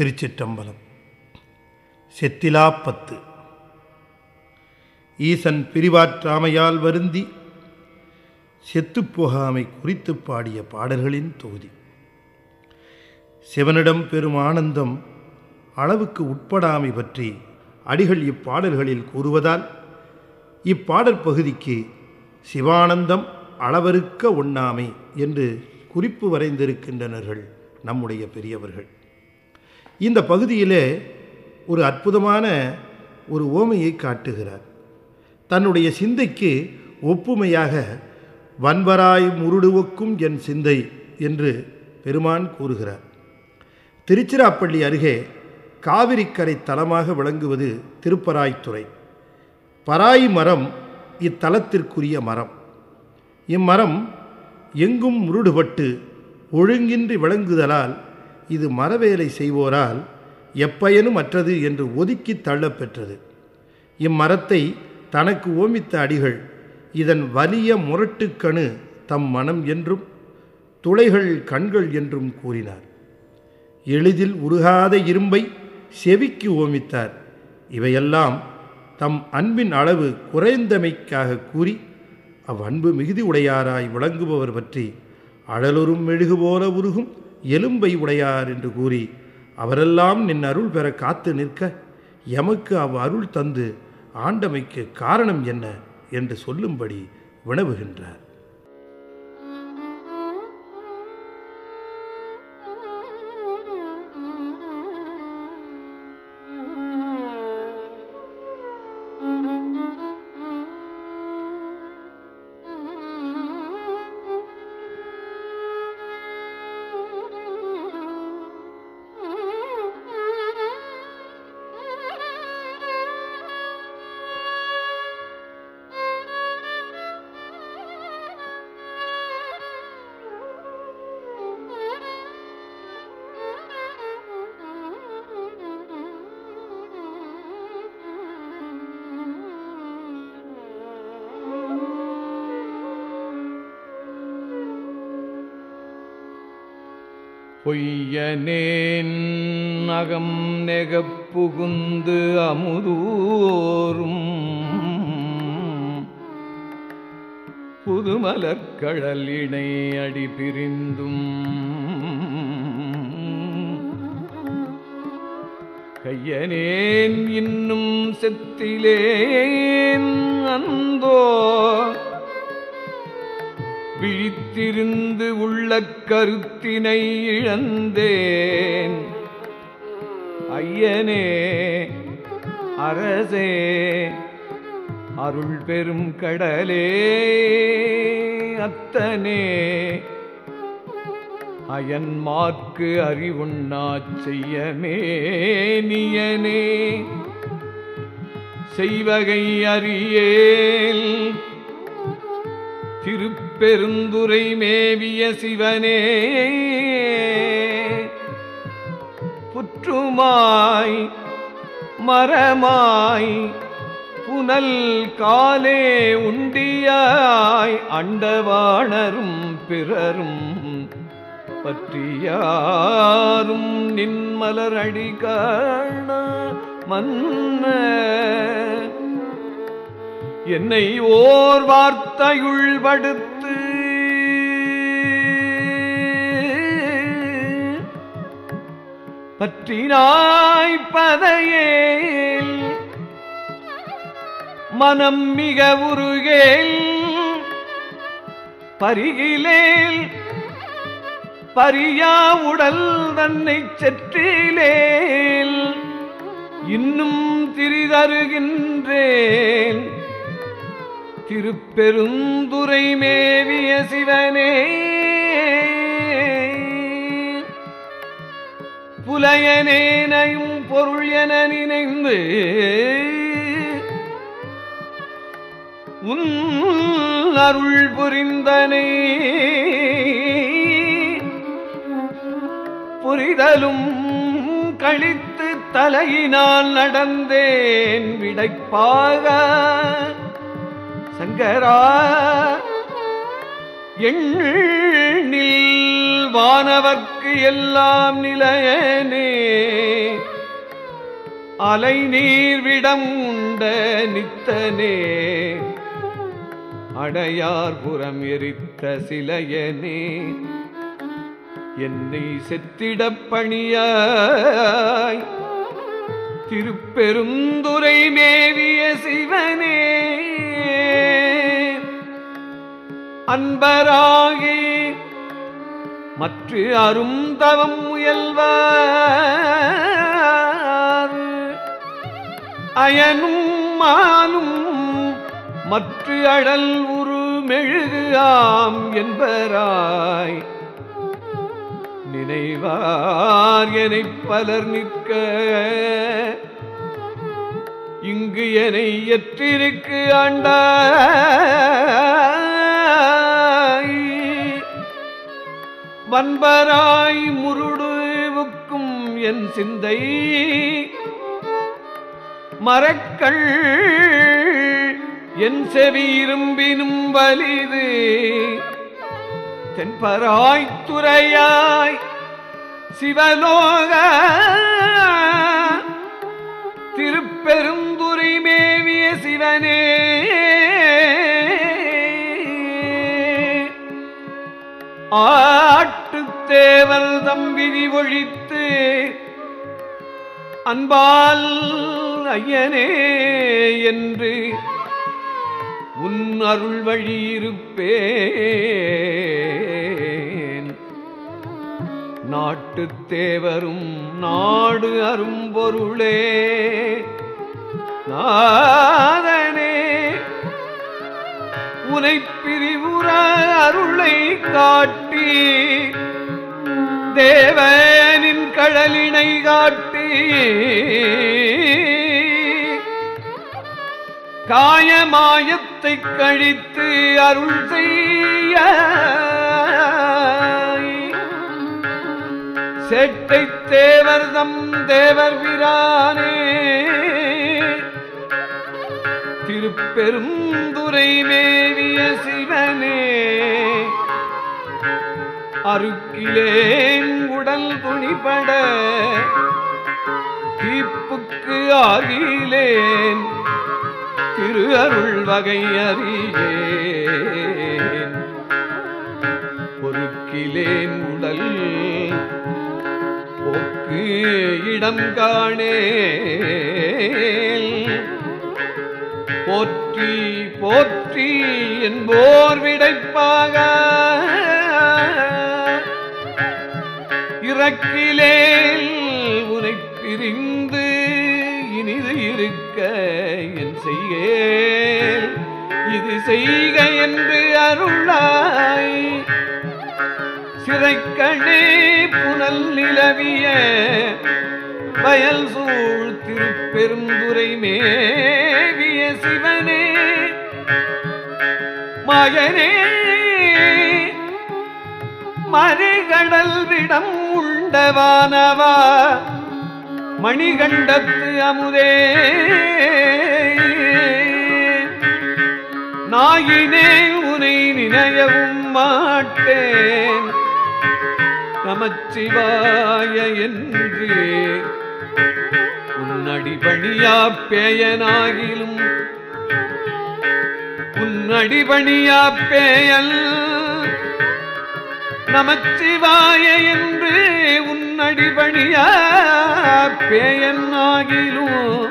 திருச்சிற்றம்பலம். செத்திலாப்பத்து ஈசன் பிரிவாற்றாமையால் வருந்தி செத்துப் போகாமை குறித்து பாடிய பாடல்களின் தொகுதி. சிவனிடம் பெரும் ஆனந்தம் அளவுக்கு உட்படாமை பற்றி அடிகள் இப்பாடல்களில் கூறுவதால் இப்பாடற் பகுதிக்கு சிவானந்தம் அளவறுக்க ஒண்ணாமை என்று குறிப்பு வரைந்திருக்கின்றனர்கள் நம்முடைய பெரியவர்கள். இந்த பகுதியிலே ஒரு அற்புதமான ஒரு ஓமையை காட்டுகிறார். தன்னுடைய சிந்தைக்கு ஒப்புமையாக வன்வராய் முருடுவக்கும் என் சிந்தை என்று பெருமான் கூறுகிறார். திருச்சிராப்பள்ளி அருகே காவிரிக்கரை தலமாக விளங்குவது திருப்பராய்த்துறை பராய் மரம் இத்தலத்திற்குரிய மரம். இம்மரம் எங்கும் முருடுபட்டு ஒழுங்கின்றி விளங்குதலால் இது மரவேலை செய்வோரால் எப்பயனும் அற்றது என்று ஒதுக்கி தள்ளப்பெற்றது. இம்மரத்தை தனக்கு ஓமித்த அடிகள் இதன் வலிய முரட்டுக்கணு தம் மனம் என்றும் துளைகள் கண்கள் என்றும் கூறினார். எளிதில் உருகாத இரும்பை செவிக்கு ஓமித்தார். இவையெல்லாம் தம் அன்பின் அளவு குறைந்தமைக்காக கூறி அவ்வன்பு மிகுதி உடையாராய் விளங்குபவர் பற்றி அழலொரும் மெழுகு போல உருகும் எலும்பை உடையார் என்று கூறி அவரெல்லாம் நின் அருள் பெற காத்து நிற்க எமக்கு அவ் அருள் தந்து ஆண்டமைக்கு காரணம் என்ன என்று சொல்லும்படி வினவுகின்றார். பொய்யனேன் அகம் நெகப்புகுந்து அமுதூரும் புதுமலர்கழல் இணை அடி பிரிந்தும் கையனேன் இன்னும் செத்திலேன் அந்தோ பிழித்திருந்து உள்ள கருத்தினை இழந்தேன். ஐயனே அரசே அருள் பெரும் கடலே அத்தனே. அயன்மார்க்கு அறிவுண்ணாச் செய்யமே நீயனே. செய்வகை அறியேல் திருப்பி பெருந்துரை மேவிய சிவனே புற்றுமாய் மரமாய் புனல் காலே உண்டியாய் அண்டவாணரும் பிறரும் பற்றியாரும் நின்மலரடி காண மன்ன. என்னை ஓர் வார்த்தையுள் படுத்து பற்றினாய் பதையேல் மனம் மிக உருகேல் பரிகிலேல் பரியா உடல் தன்னை செற்றிலேல் இன்னும் திரிதருகின்றேன். திருப்பெருந்துரை மேவிய சிவனே. புலையனேனையும் பொருள் என நினைந்து உன் அருள் புரிந்தனே. புரிதலும் கழித்து தலையினால் நடந்தேன் விடைப்பாக. சங்கரா எண்ணில் வானவர்க்கு எல்லாம் நிலையனே. அலை நீர்விடம் உண்ட நித்தனே. அடையார் புறம் எரித்த சிலையனே. என்னை செத்திடப் பணியாய். திருப்பெருந்துரை மேவிய சிவனே. அன்பராகி மற்ற அருந்தவம் முயல்வார். அயனும் மானும் மற்ற அழல் உரு மெழுகாம் என்பராய். நினைவார் எனைப் பலர் நிற்க. இங்கு எனை எற்றிருக்கு ஆண்டார். வன்பராய் முருடுவுக்கும் என் சிந்தை. மரக்கள் என் செவி இரும்பினும் வலிது. தென்பராய் துறையாய் சிவலோக திருப்பெருந்துரை மேவிய சிவனே. ஆ தேவர் தம்பிதி ஒழித்து அன்பால் ஐயனே என்று உன் அருள் வழியிருப்பேன் நாட்டுத் தேவரும் நாடு அரும்பொருளே நாதனே உனை பிரிவுற அருளை காட்டி தேவனின் கடலினை காட்டி காயமாயத்தை கழித்து அருள் செய்ய செட்டை தேவர்தம் தேவர் விரானே திருப்பெருந்துரை மேவிய சிவனே. அருக்கிலேன் உடல் துணிபட தீப்புக்கு ஆகிலேன் திரு அருள் வகை அறியேன். பொறுக்கிலேன் உடல் போக்கு இடம் காணேன் போற்றி போற்றி என்போர் விடைப்பாக இறக்கிலேல் உனை பிரிந்து இனிது இருக்க என் செய்கேல் இது செய்க என்று அருளாய். சிறைக்கணே புனல் நிலவிய வயல் சூழ் திருப்பெருந்துரை மேவிய சிவனே. மகனே மறுகடல் விடம் உண்டவானவா? மணிகண்டத்து அமுதே. நாயினே உனை நினையவும் மாட்டேன். நமச்சிவாய என்று உன்னடிபணியா பேயனாகிலும் உன்னடிபணியா பேயல் நமச்சிவாய என்று உன்னடி பேயன் ஆகிலும்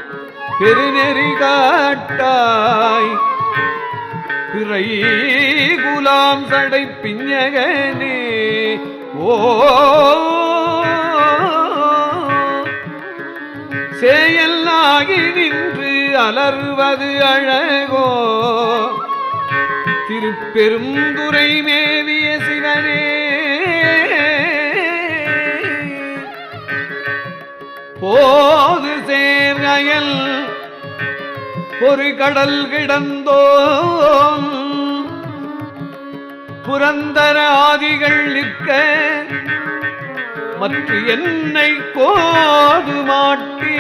பெருநெறி காட்டாய். பிறை குலாம் சடை பிஞ்சகனே ஓ சேயல்லாகி நின்று அலர்வது அழகோ. திருப்பெருந்துரை மேவிய சிவனே போது சேர்கயல் ஒரு கடல் கிடந்தோம். புரந்தர ஆதிகள் நிற்க மற்ற என்னை கோது மாட்டி.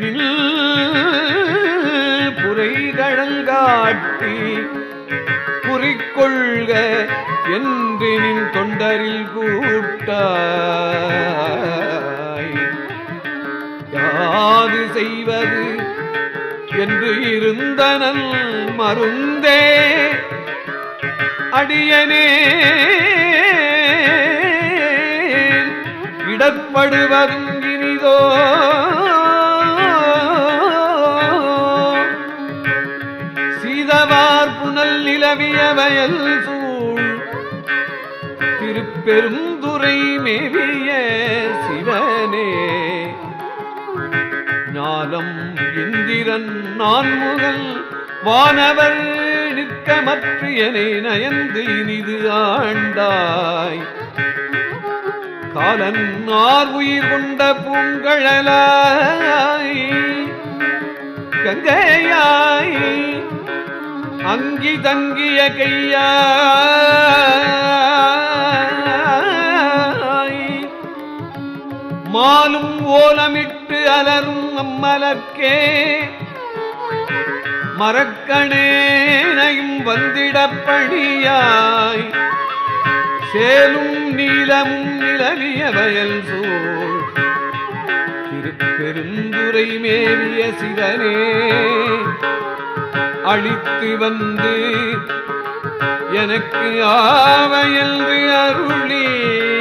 நில் புரைகடல் காட்டி குறிக்கொள்க என்று நின் தொண்டரில் கூட்ட. அந்தனன் மருந்தே அடியனே. இடர்படுவதும் இனிதோ சீதவார் புனல் நிலவிய வயல் சூழ் திருப்பெருந்துரை மேவிய சிவனே. ஞானம் இந்திரன் நான்முகல் வானவர் நிற்க மற்ற எனை நயந்து இனிது ஆண்டாய். காலன் ஆர் உயிர் கொண்ட பூங்கழலாய். கங்கையாய் அங்கி தங்கிய கையாய். மாலும் ஓலமிட்டு அலரும் அம்மலர்க்கே. மரக்கணேனையும் வந்திடப்பணியாய். சேலும் நீலமும் நிலவிய வயல் சூழ். திருப்பெருந்துரை மேவிய சிவனே. அழித்து வந்து எனக்கு ஆவையல் அருளே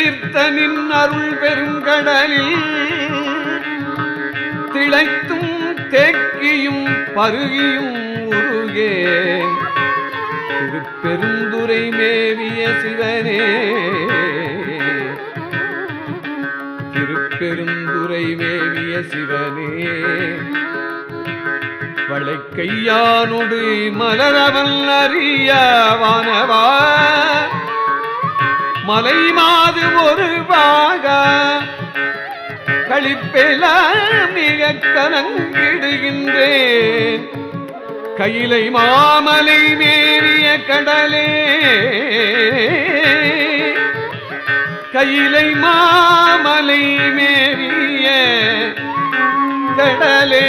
தீர்த்தனின் அருள் பெருங்கடலில் திளைத்தும் தேக்கியும் பருகியும் உருகே. திருப்பெருந்துரை மேவிய சிவனே. திருப்பெருந்துரை மேவிய சிவனே. வளைக்கையானொடு மலரவன் அறிய வானவா. மலை மாது ஒரு பாக களிப்பெல்லாம் மிக கலங்கிடுகின்றேன் கையிலை மாமலை மேறிய கடலே. கையிலை மாமலை மேறிய கடலே.